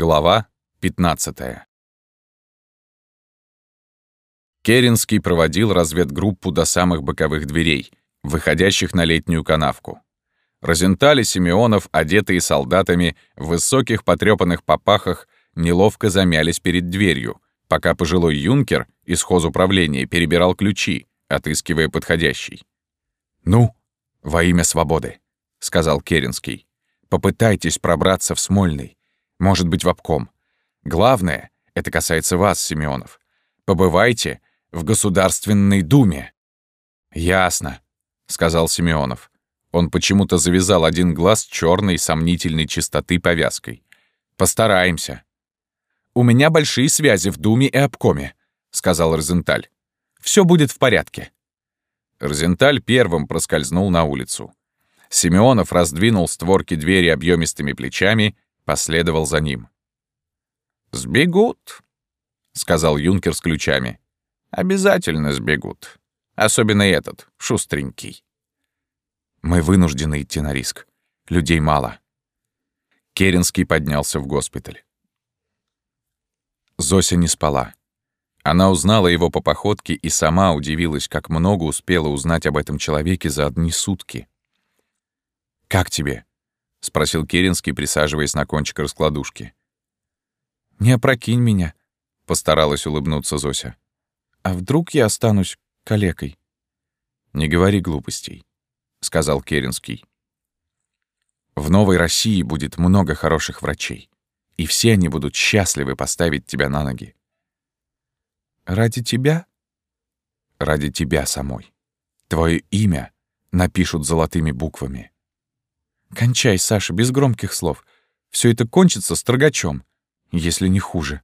Глава 15 Керенский проводил разведгруппу до самых боковых дверей, выходящих на летнюю канавку. Розенталь и Симеонов, одетые солдатами, в высоких потрёпанных попахах, неловко замялись перед дверью, пока пожилой юнкер из хозуправления перебирал ключи, отыскивая подходящий. «Ну, во имя свободы», — сказал Керенский, — «попытайтесь пробраться в Смольный. Может быть, в обком. Главное, это касается вас, Семенов. Побывайте в Государственной Думе. Ясно, сказал Семенов. Он почему-то завязал один глаз черной сомнительной чистоты повязкой. Постараемся. У меня большие связи в Думе и обкоме, сказал Розенталь. Все будет в порядке. Розенталь первым проскользнул на улицу. Семенов раздвинул створки двери объемистыми плечами последовал за ним. «Сбегут», — сказал юнкер с ключами. «Обязательно сбегут. Особенно этот, шустренький». «Мы вынуждены идти на риск. Людей мало». Керенский поднялся в госпиталь. Зося не спала. Она узнала его по походке и сама удивилась, как много успела узнать об этом человеке за одни сутки. «Как тебе?» — спросил Керенский, присаживаясь на кончик раскладушки. «Не опрокинь меня», — постаралась улыбнуться Зося. «А вдруг я останусь калекой?» «Не говори глупостей», — сказал Керенский. «В Новой России будет много хороших врачей, и все они будут счастливы поставить тебя на ноги». «Ради тебя?» «Ради тебя самой. Твое имя напишут золотыми буквами». Кончай, Саша, без громких слов. Все это кончится строгачом, если не хуже.